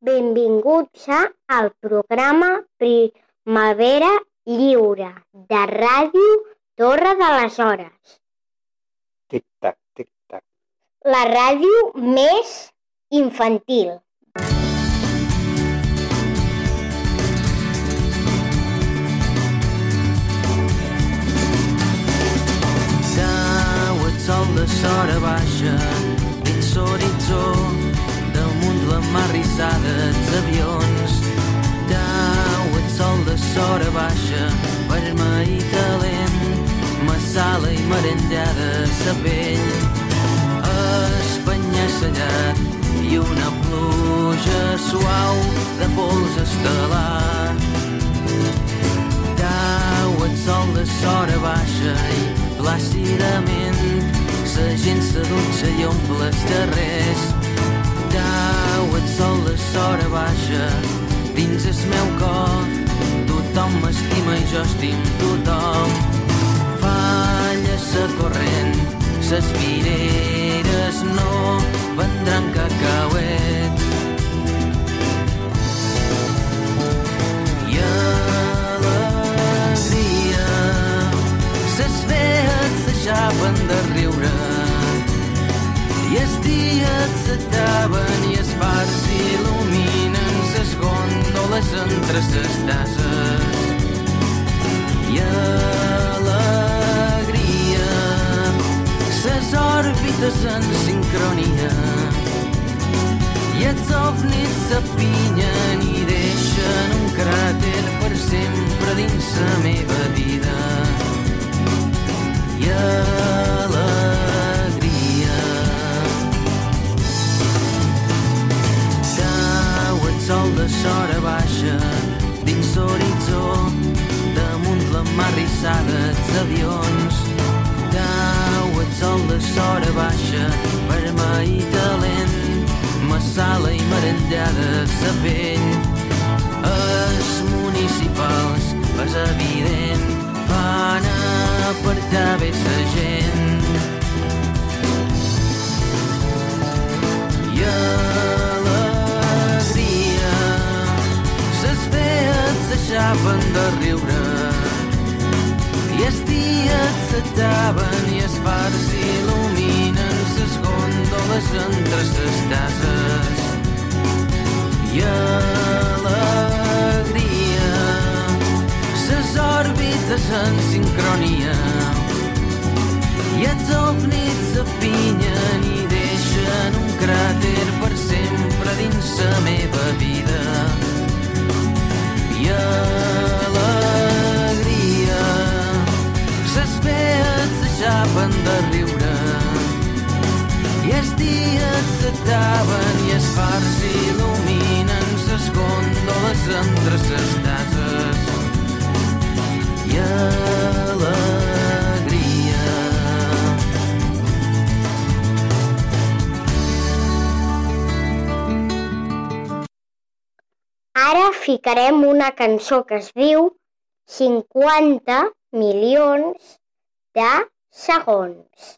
Benvinguts a al programa Primavera Lliure de Ràdio Torre de les Hores. Tic-tac, tic-tac. La ràdio més infantil. Cau el sol de sora baixa dins l'horitzó damunt la mar rissada els avions. Cau el sol de sora baixa vermell i calent massala i merengada sa pell espanya-sellat i una pluja suau de pols estel·lar cau el sol de sora baixa i plàcidament la gent se dutxa i omple els carrers. Sora baixa dins el meu cor. Tothom m'estima i jo estim tothom. Falla sa corrent, ses vireres no vendran cacauets. I alegria ses vees s'aixaven de riure i els dies s'acaben gòndoles entre ses tases i alegria ses òrbites en sincronia i els ovnis s'apinyen i deixen un cràter per sempre dins la meva vida i alegria. Ovnis Ara ficarem una cançó que es diu 50 milions de segons.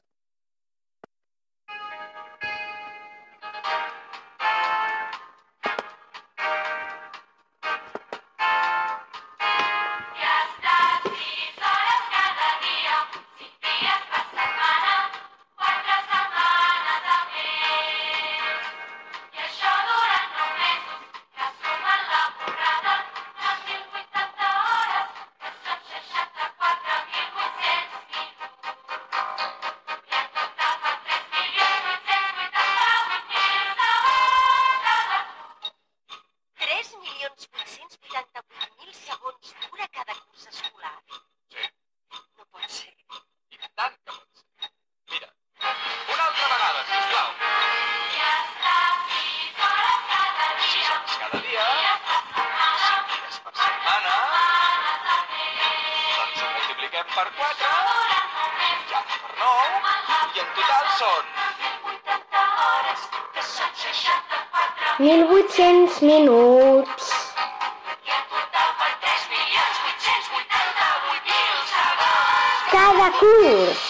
Segons. Cada curs.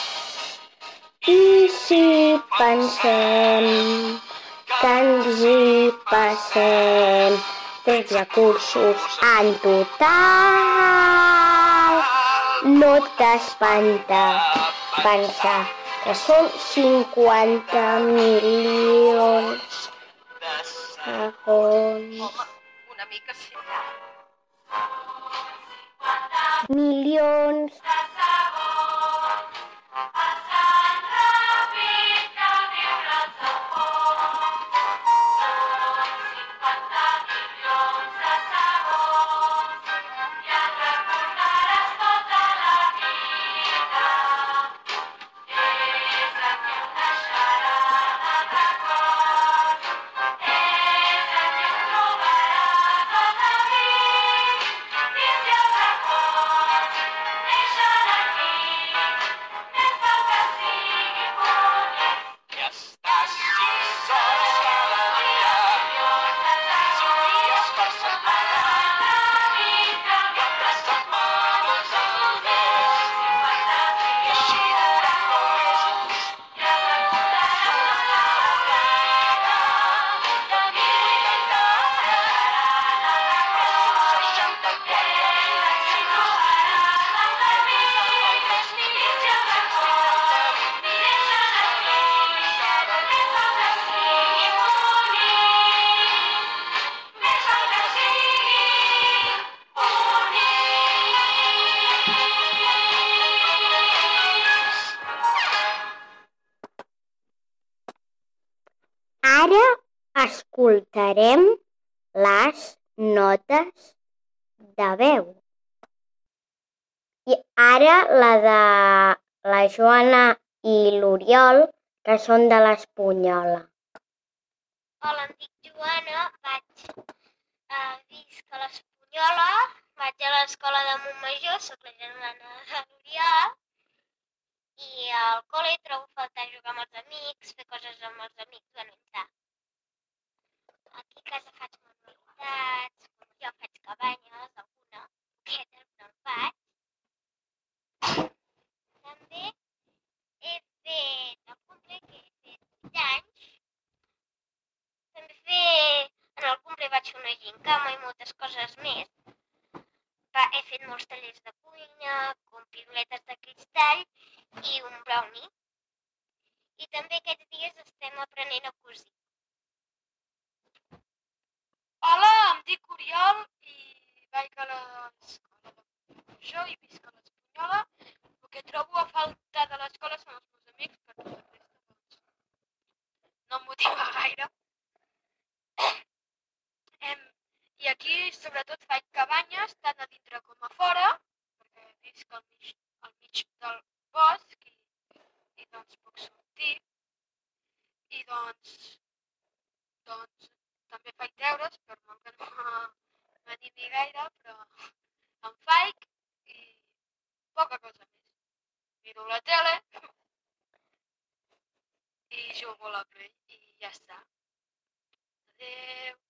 I si pensem que ens hi passem 13 cursos en total. No t'espanta pensar que són 50 milions De segons. Home, una mica sí. Milions Que Ara escoltarem les notes de veu. I ara la de la Joana i l'Oriol, que són de l'Espunyola. Hola, em dic Joana, vaig a visc a l'Espunyola, vaig a l'escola de Montmajor, sóc la germana de l'Oriol, i al col·le trobo a faltar jugar amb els amics, fer coses amb els amics, bueno, entrar. Aquí a casa faig manualitats, jo faig cabanyes, alguna, poqueta, però en faig. També he fet el cumple, que he fet 8 anys, també fer... En el cumple vaig fer una gincama i moltes coses més. He fet molts tallers de cuina, com piruletes de cristall i un brownie. I també aquests dies estem aprenent a cosir. Hola, em dic Oriol i vaig a l'escola de jo i visc a l'Espunyola. El que trobo a faltar de l'escola són els meus amics, perquè la resta doncs, no em motiva gaire. Em, I aquí sobretot faig cabanyes, tant a dintre com a fora, perquè visc al mig, al mig del bosc i, i doncs puc sortir. I doncs, doncs també faig deures, per molt que no m'animi gaire, però en faig i poca cosa més. Miro la tele i jugo a la Play i ja està. Adéu.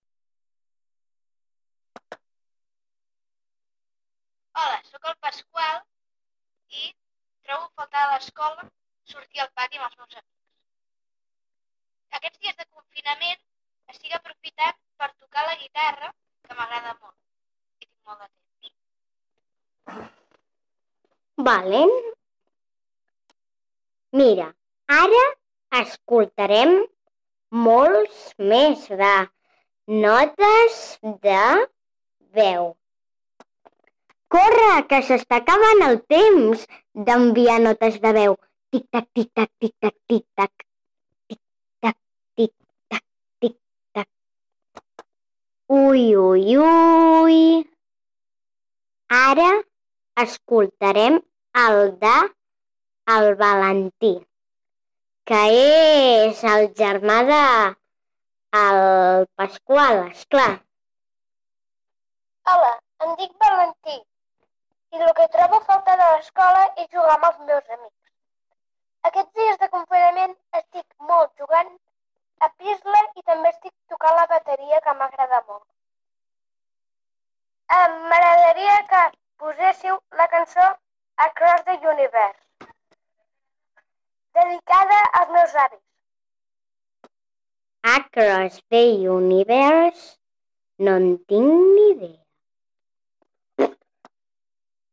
Hola, sóc el Pasqual i trobo a faltar a l'escola sortir al pati amb els meus amics. Aquests dies de confinament estic aprofitant per tocar la guitarra, que m'agrada molt. I tinc molt de temps. Valen? Mira, ara escoltarem molts més de notes de veu. Corre, que s'està acabant el temps d'enviar notes de veu. Tic-tac, tic-tac, tic-tac, tic-tac. Tic-tac, tic-tac, tic-tac. Ui, ui, ui. Ara escoltarem el de el Valentí, que és el germà de el Pasqual, esclar. Hola, em dic Valentí i el que trobo falta de l'escola és jugar amb els meus amics. Aquests dies de confinament estic molt jugant a Pisla i també estic tocant la bateria que m'agrada molt. M'agradaria que poséssiu la cançó Across the Universe, dedicada als meus avis. Across the Universe? No en tinc ni idea.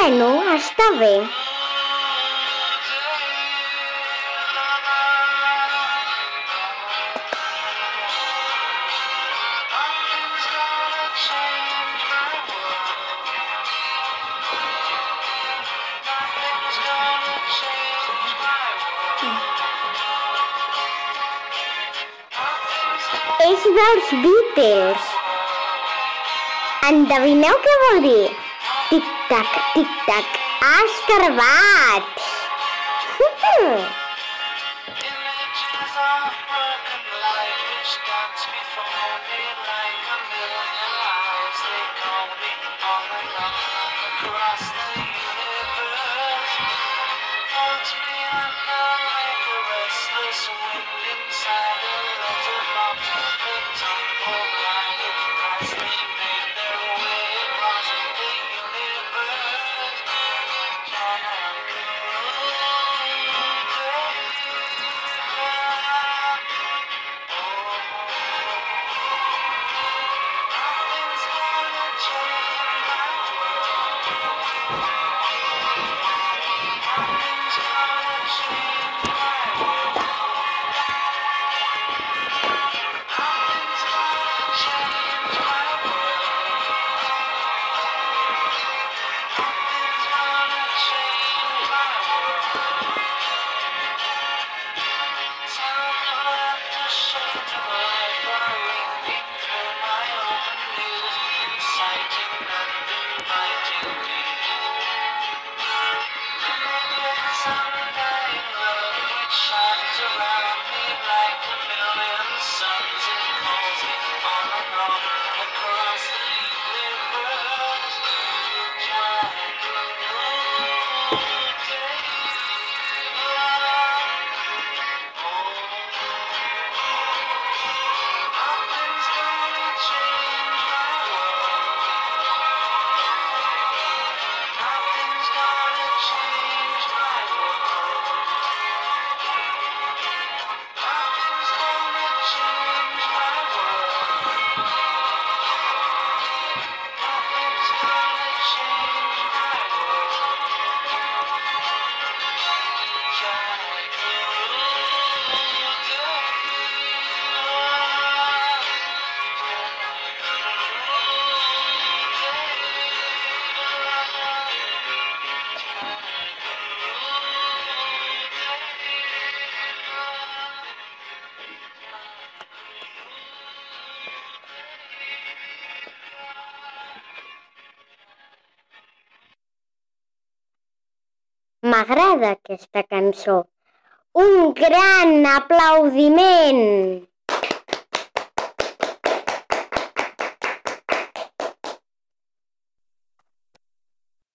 Bueno, està bé. és dels Beatles. Endevineu què vol dir? так, тик-так, аскарват. Хм-хм. agrada aquesta cançó. Un gran aplaudiment!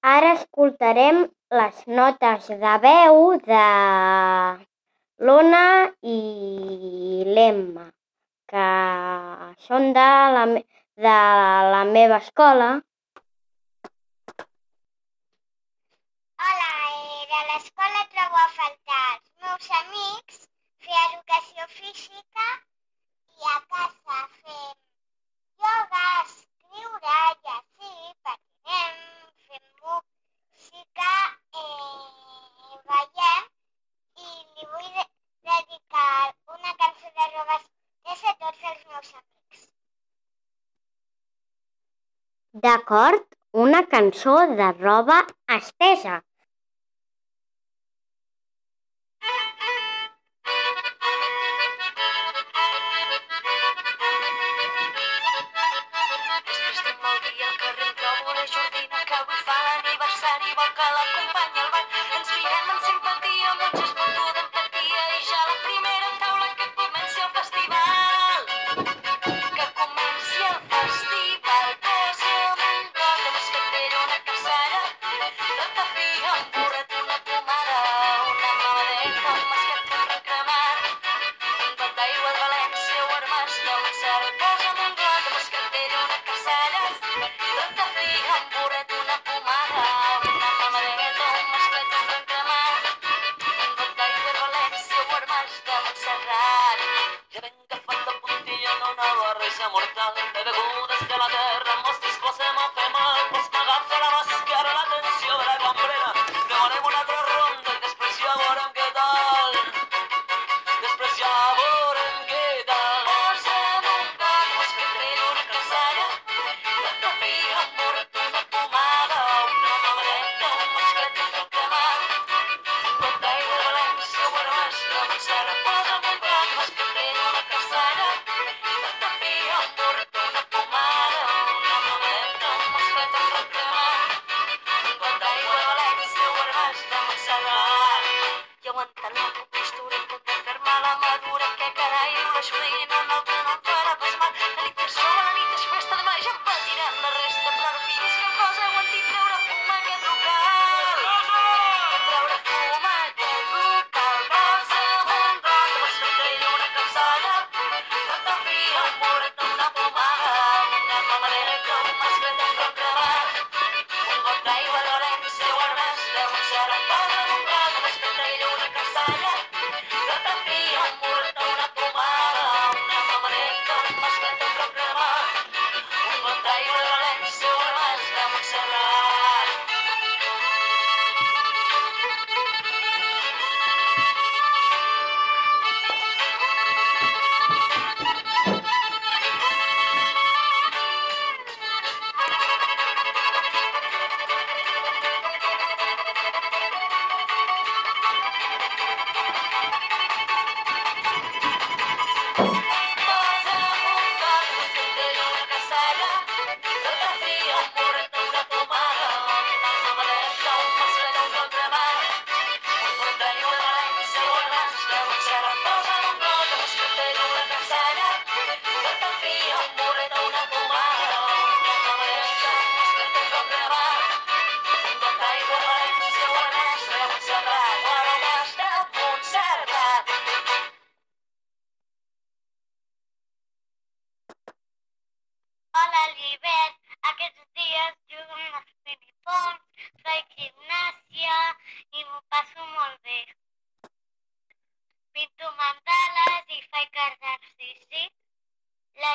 Ara escoltarem les notes de veu de l'Ona i l'Emma, que són de la, de la meva escola. trobo a faltar els meus amics, fer educació física i a casa fer ioga, escriure, llegir, patinem, fem música, eh, ballem i li vull de dedicar una cançó de robes des a tots els meus amics. D'acord, una cançó de roba estesa. Carai la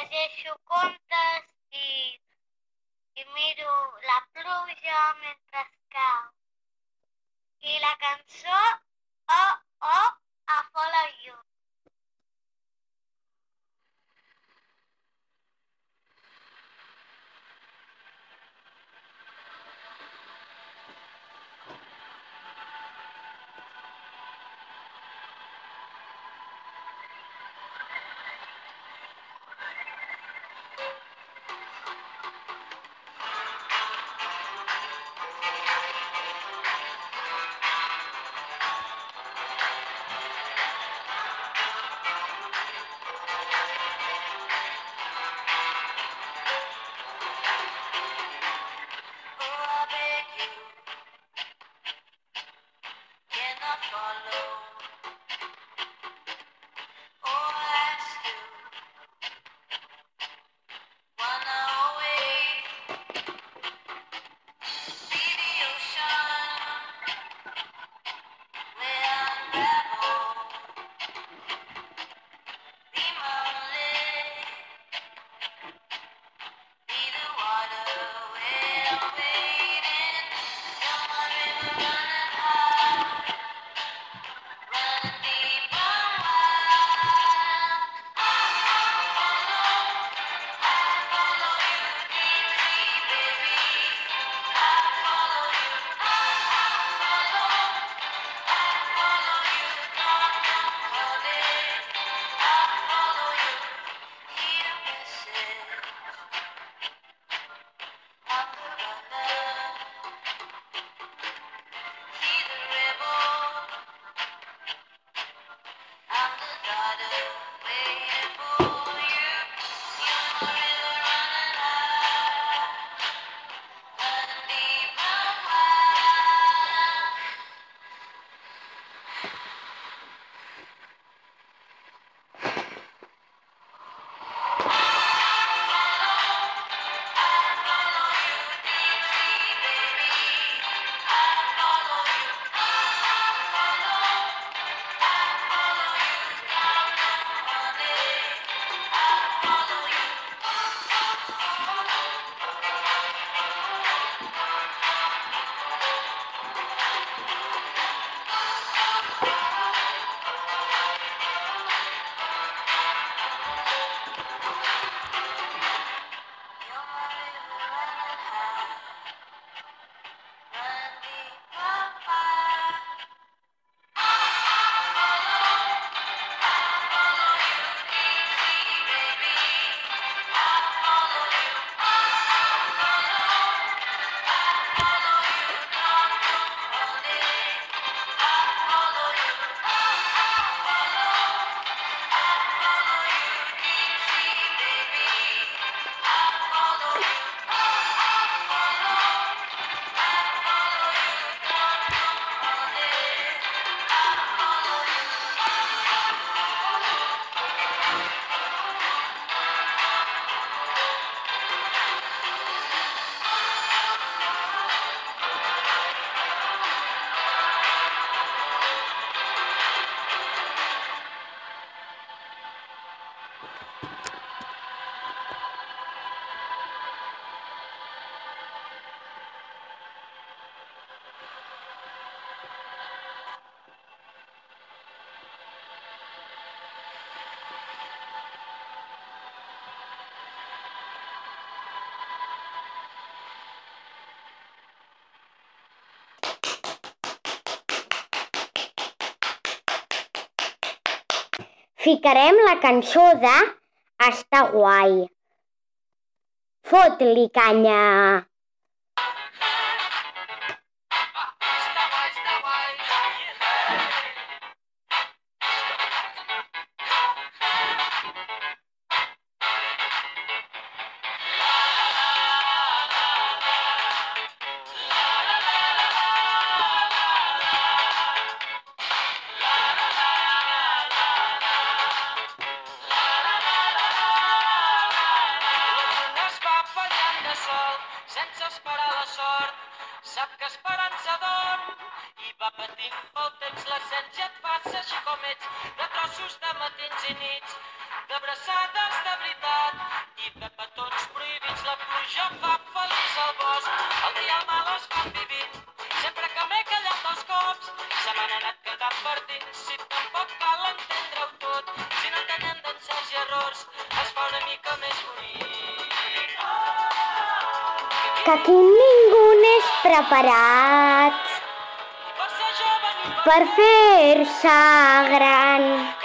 deixo com ficarem la cançó de Està guai. Fot-li canya. Temps l'ascens i et fas així com ets, de trossos de matins i nits, d'abraçades de veritat i de petons prohibits. La pluja fa feliç al bosc, el dia el mal es van vivint. Sempre que m'he callat els cops, se m'han anat quedant per dins. Si tampoc cal entendre-ho tot, si no entenem d'encerts i errors, es fa una mica més bonic. Que aquí ningú n'és preparat per fer-se gran.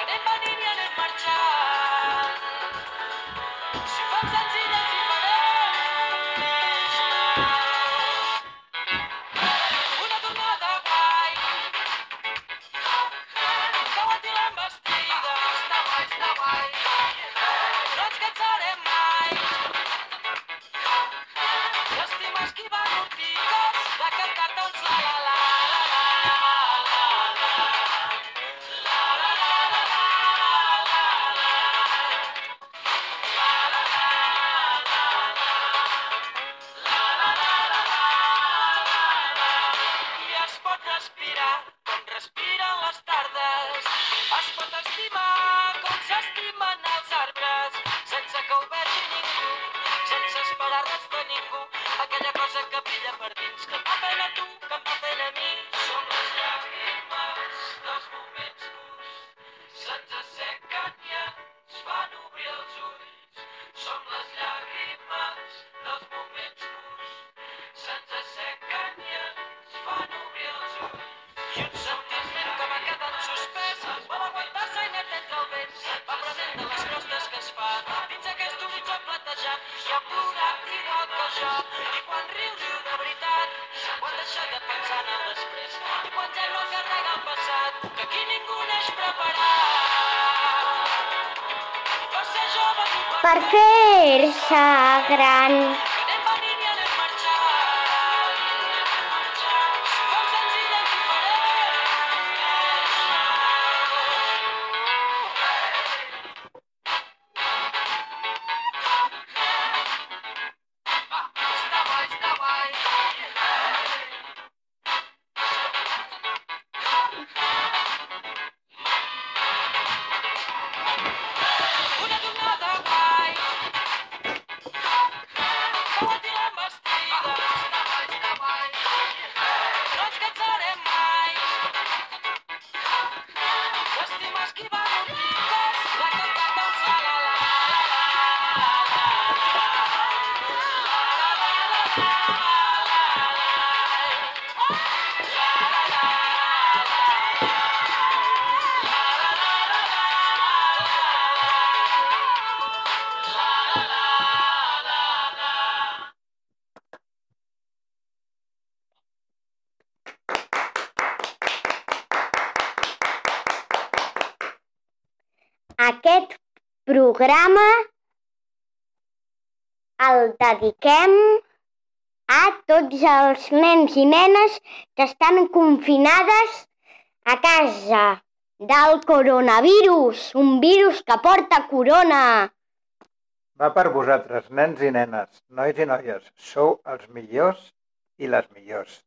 Per fer-se gran. Programa el dediquem a tots els nens i nenes que estan confinades a casa del coronavirus, un virus que porta corona. Va per vosaltres, nens i nenes, nois i noies. Sou els millors i les millors.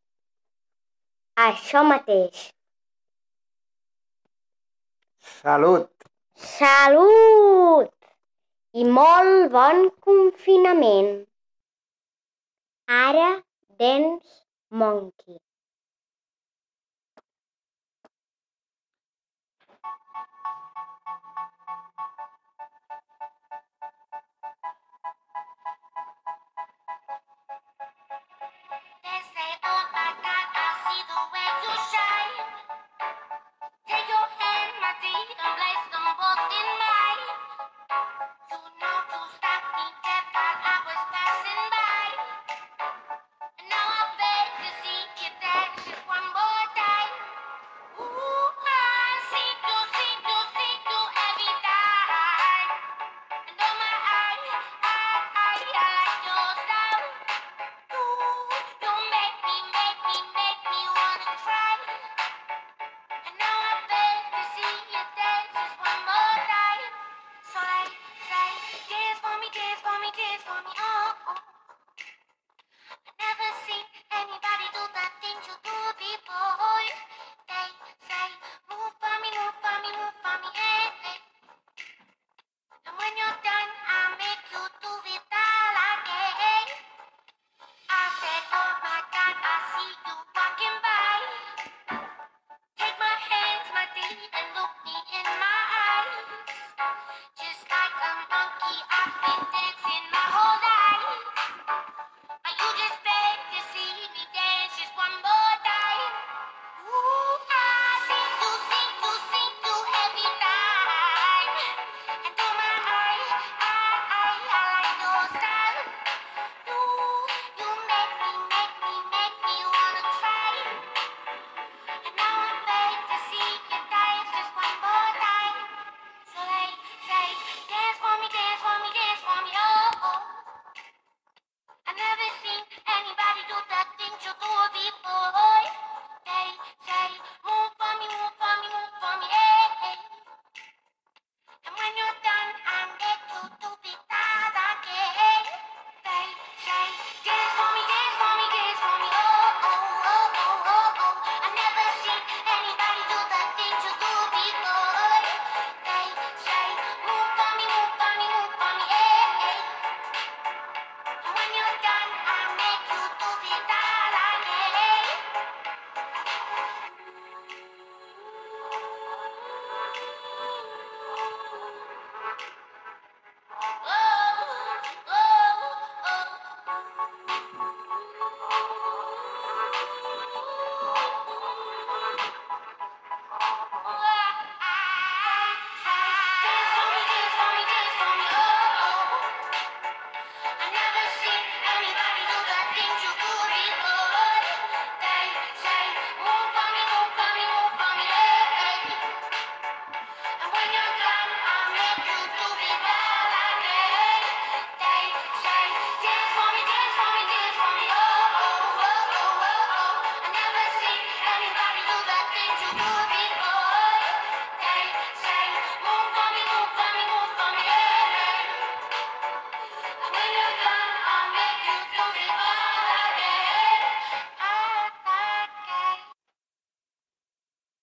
Això mateix. Salut! Salut! i molt bon confinament. Ara Dance Monkey. Take your hand, my dear, and place them both in mine.